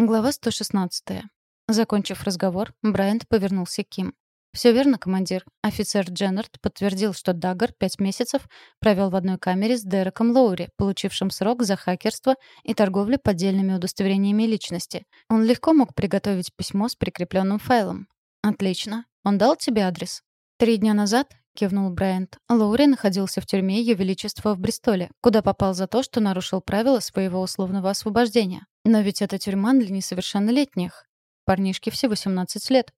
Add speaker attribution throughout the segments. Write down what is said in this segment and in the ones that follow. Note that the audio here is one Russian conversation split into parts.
Speaker 1: Глава 116. Закончив разговор, Брайант повернулся к Ким. «Все верно, командир. Офицер Дженнард подтвердил, что Даггар пять месяцев провел в одной камере с Дереком Лоури, получившим срок за хакерство и торговлю поддельными удостоверениями личности. Он легко мог приготовить письмо с прикрепленным файлом». «Отлично. Он дал тебе адрес?» «Три дня назад кивнул Брайант. Лоури находился в тюрьме Ее Величества в Бристоле, куда попал за то, что нарушил правила своего условного освобождения. Но ведь это тюрьма для несовершеннолетних. Парнишке все 18 лет.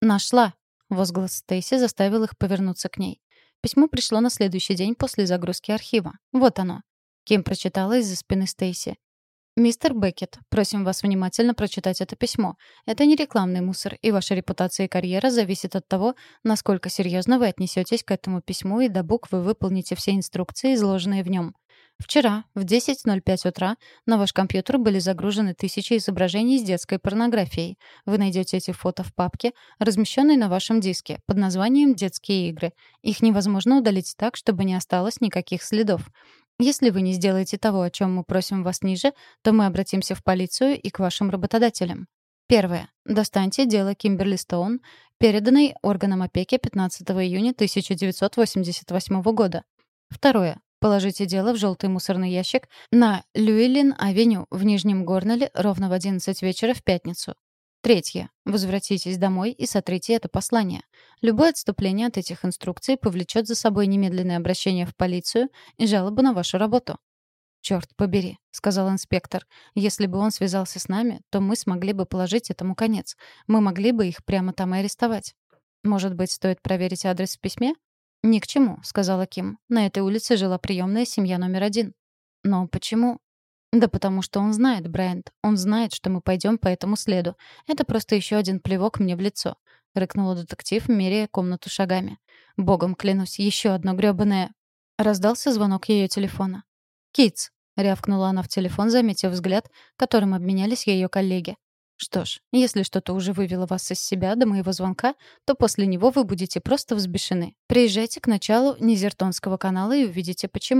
Speaker 1: «Нашла!» — возглас Стейси заставил их повернуться к ней. Письмо пришло на следующий день после загрузки архива. Вот оно. Ким прочитала из-за спины Стейси. «Мистер Беккет, просим вас внимательно прочитать это письмо. Это не рекламный мусор, и ваша репутация и карьера зависят от того, насколько серьезно вы отнесетесь к этому письму и до буквы выполните все инструкции, изложенные в нем. Вчера в 10.05 утра на ваш компьютер были загружены тысячи изображений с детской порнографией. Вы найдете эти фото в папке, размещенной на вашем диске, под названием «Детские игры». Их невозможно удалить так, чтобы не осталось никаких следов. Если вы не сделаете того, о чем мы просим вас ниже, то мы обратимся в полицию и к вашим работодателям. Первое. Достаньте дело Кимберли Стоун, переданной органам опеки 15 июня 1988 года. Второе. Положите дело в желтый мусорный ящик на Люэлин-авеню в Нижнем Горнеле ровно в 11 вечера в пятницу. Третье. Возвратитесь домой и сотрите это послание. Любое отступление от этих инструкций повлечет за собой немедленное обращение в полицию и жалобу на вашу работу. «Чёрт побери», — сказал инспектор. «Если бы он связался с нами, то мы смогли бы положить этому конец. Мы могли бы их прямо там и арестовать. Может быть, стоит проверить адрес в письме?» «Ни к чему», — сказала Ким. «На этой улице жила приемная семья номер один». «Но почему?» Да потому что он знает, Брайант. Он знает, что мы пойдем по этому следу. Это просто еще один плевок мне в лицо. Рыкнула детектив, меряя комнату шагами. Богом клянусь, еще одно грёбаное... Раздался звонок ее телефона. «Китс!» — рявкнула она в телефон, заметив взгляд, которым обменялись ее коллеги. Что ж, если что-то уже вывело вас из себя до моего звонка, то после него вы будете просто взбешены. Приезжайте к началу Низертонского канала и увидите почему.